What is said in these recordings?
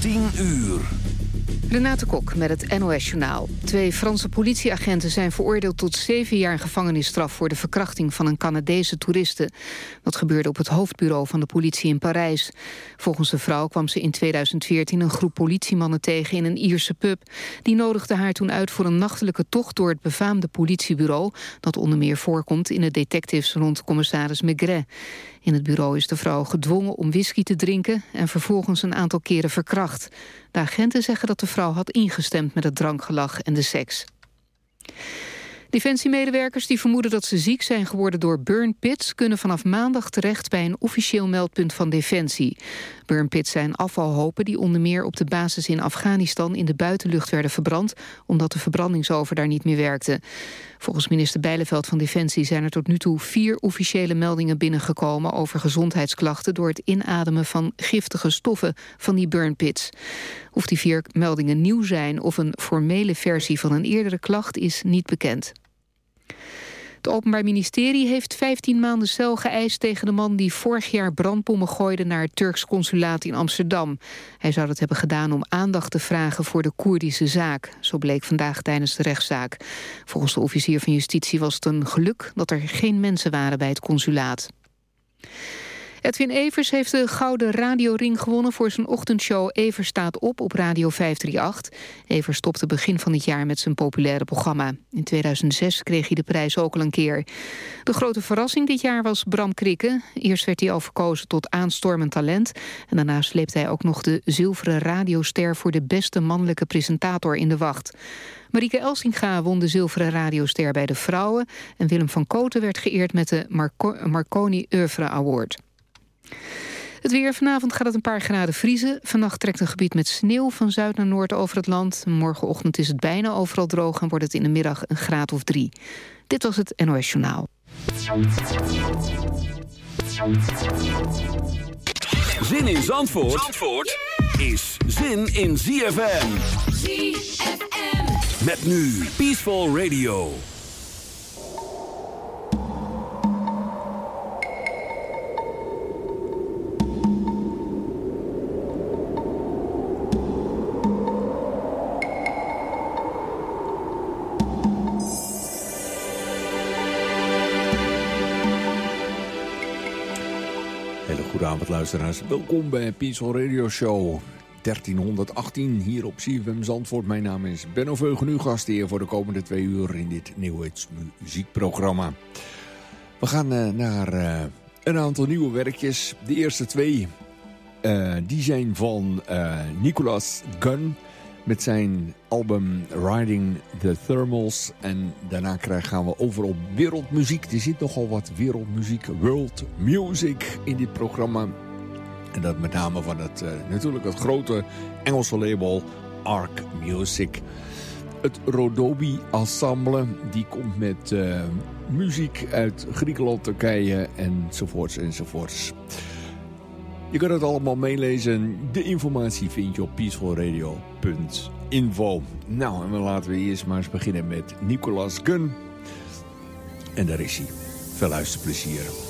10 uur. Renate Kok met het NOS Journaal. Twee Franse politieagenten zijn veroordeeld tot zeven jaar gevangenisstraf... voor de verkrachting van een Canadese toeriste. Dat gebeurde op het hoofdbureau van de politie in Parijs. Volgens de vrouw kwam ze in 2014 een groep politiemannen tegen in een Ierse pub. Die nodigde haar toen uit voor een nachtelijke tocht door het befaamde politiebureau... dat onder meer voorkomt in de detectives rond commissaris Maigret. In het bureau is de vrouw gedwongen om whisky te drinken... en vervolgens een aantal keren verkracht. De agenten zeggen dat de vrouw had ingestemd met het drankgelach en de seks. Defensiemedewerkers die vermoeden dat ze ziek zijn geworden door burn pits... kunnen vanaf maandag terecht bij een officieel meldpunt van Defensie. Burn pits zijn afvalhopen die onder meer op de basis in Afghanistan... in de buitenlucht werden verbrand, omdat de verbrandingsover daar niet meer werkte. Volgens minister Bijleveld van Defensie zijn er tot nu toe... vier officiële meldingen binnengekomen over gezondheidsklachten... door het inademen van giftige stoffen van die burn pits. Of die vier meldingen nieuw zijn of een formele versie van een eerdere klacht is niet bekend. Het Openbaar Ministerie heeft 15 maanden cel geëist tegen de man die vorig jaar brandbommen gooide naar het Turks consulaat in Amsterdam. Hij zou dat hebben gedaan om aandacht te vragen voor de Koerdische zaak. Zo bleek vandaag tijdens de rechtszaak. Volgens de officier van justitie was het een geluk dat er geen mensen waren bij het consulaat. Edwin Evers heeft de Gouden Radioring gewonnen voor zijn ochtendshow Evers staat op op Radio 538. Evers stopte begin van het jaar met zijn populaire programma. In 2006 kreeg hij de prijs ook al een keer. De grote verrassing dit jaar was Bram Krikke. Eerst werd hij al verkozen tot aanstormend talent. En daarna sleepte hij ook nog de zilveren radioster voor de beste mannelijke presentator in de wacht. Marieke Elsinga won de zilveren radioster bij de vrouwen... en Willem van Koten werd geëerd met de Marconi Oeuvre Award. Het weer. Vanavond gaat het een paar graden vriezen. Vannacht trekt een gebied met sneeuw van zuid naar noord over het land. Morgenochtend is het bijna overal droog en wordt het in de middag een graad of drie. Dit was het NOS Journaal. Zin in Zandvoort, Zandvoort is zin in ZFM. ZFM. Met nu Peaceful Radio. Luisteraars, welkom bij Peaceful Radio Show 1318 hier op CFM Zandvoort. Mijn naam is Benno Veugen, uw gastheer voor de komende twee uur in dit Nieuwheids muziekprogramma. We gaan uh, naar uh, een aantal nieuwe werkjes. De eerste twee uh, die zijn van Nicolas Gunn met zijn album Riding the Thermals. En daarna gaan we over op wereldmuziek. Er zit nogal wat wereldmuziek, world music in dit programma. En dat met name van het, uh, natuurlijk het grote Engelse label Arc Music. Het Rodobi Ensemble, die komt met uh, muziek uit Griekenland, Turkije enzovoorts enzovoorts. Je kunt het allemaal meelezen. De informatie vind je op peacefulradio.info. Nou, en dan laten we eerst maar eens beginnen met Nicolas Gunn. En daar is hij. Veel luisterplezier.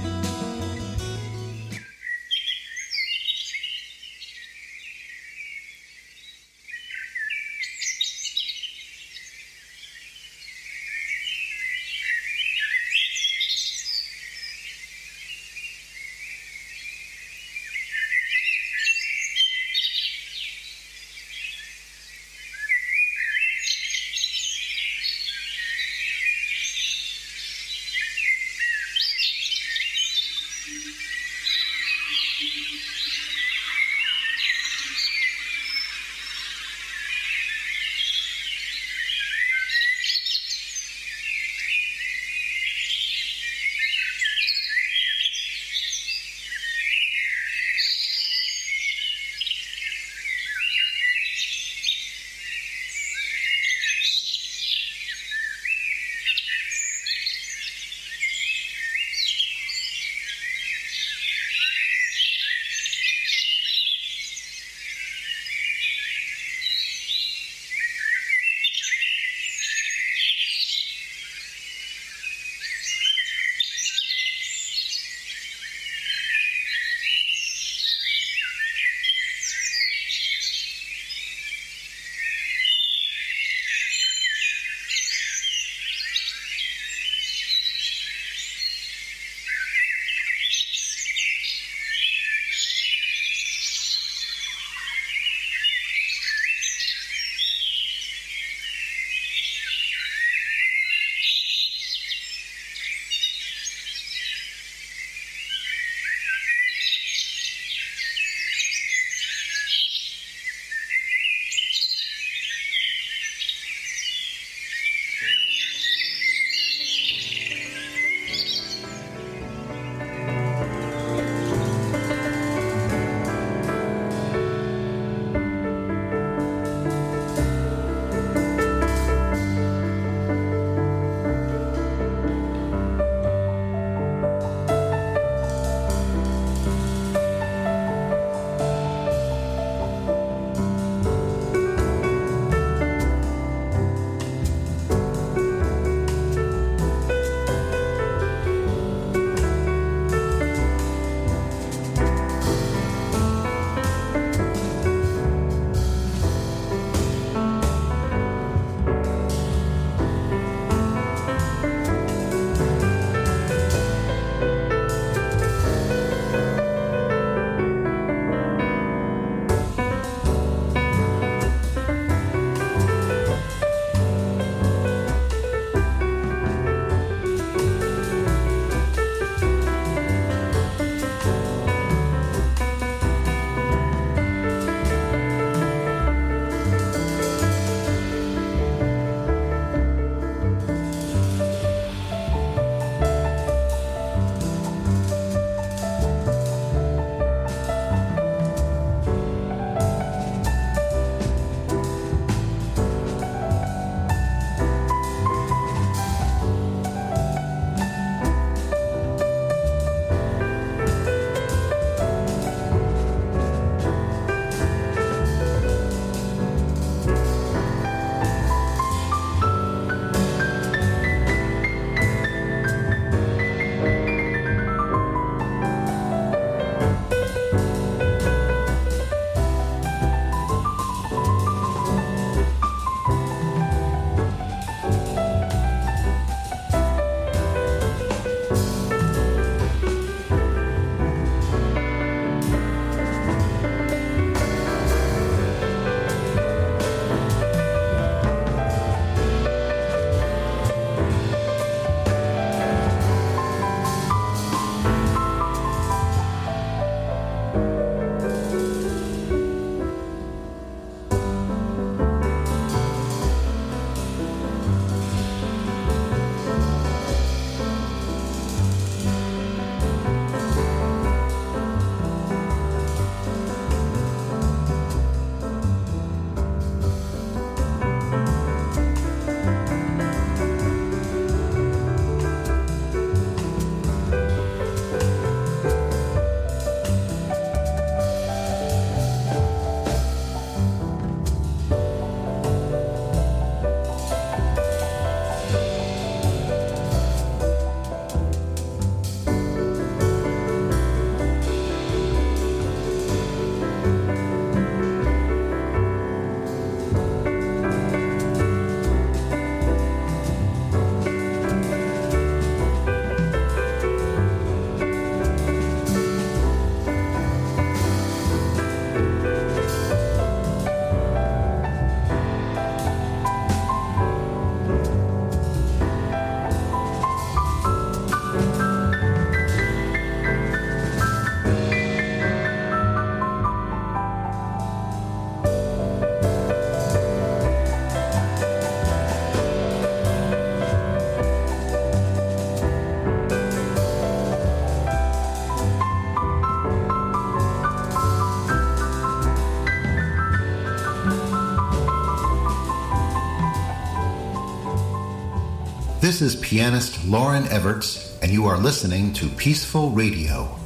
This is pianist Lauren Everts, and you are listening to Peaceful Radio.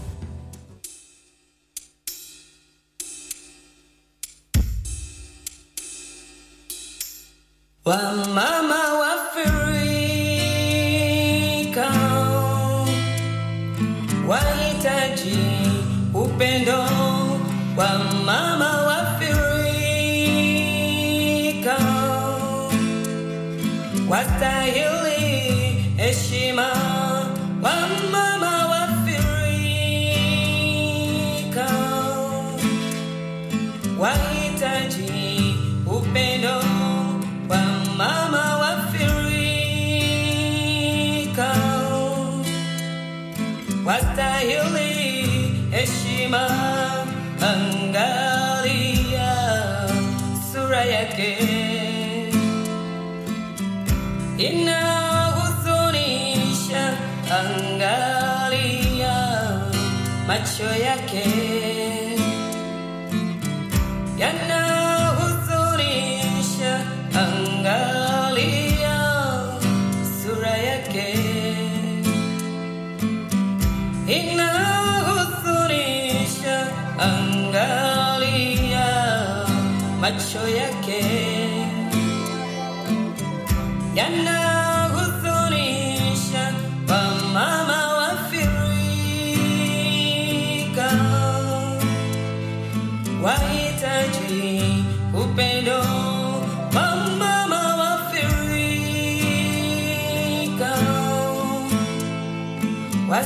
Well, mama wahitaji upendo wa mama wafurika wastahili yo ya que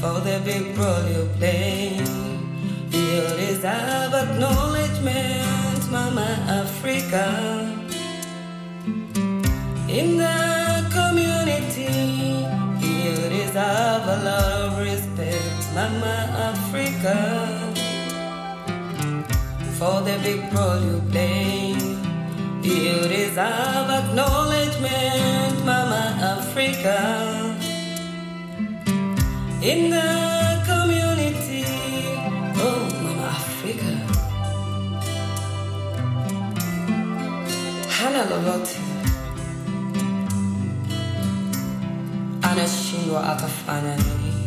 for the big role you play. You deserve acknowledgement, Mama Africa. In the community, you deserve a lot of respect, Mama Africa. For the big role you play, you deserve acknowledgement, Mama Africa in the community. Oh, Mama Africa. Hana lolote anashindwa akafanya nini?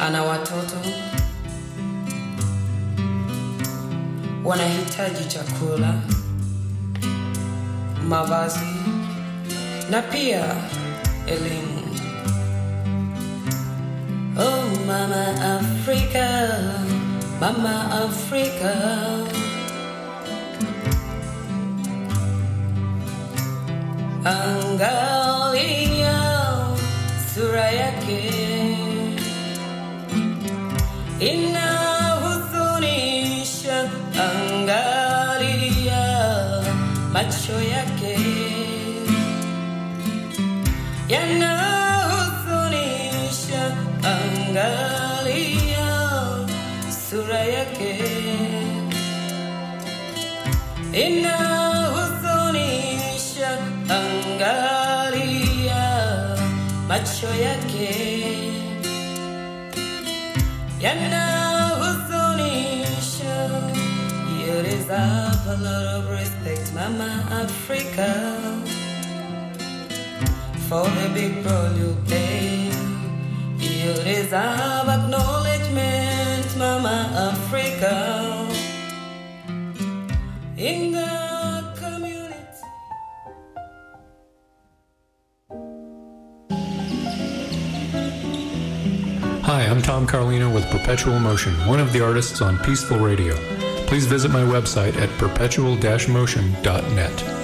Ana watoto wanahitaji chakula, mavazi na pia elimu. Oh, Mama Africa, Mama Africa. Angalia sura yake inahuzunisha, angalia macho yake yanahuzunisha, inahuzunisha, angalia macho yake yanahuzunisha. You deserve a lot of respect, Mama Africa, for the big role you play. You deserve acknowledgement, Mama Africa, in the community. Hi, I'm Tom Carlino with Perpetual Motion, one of the artists on Peaceful Radio. Please visit my website at perpetual-motion.net.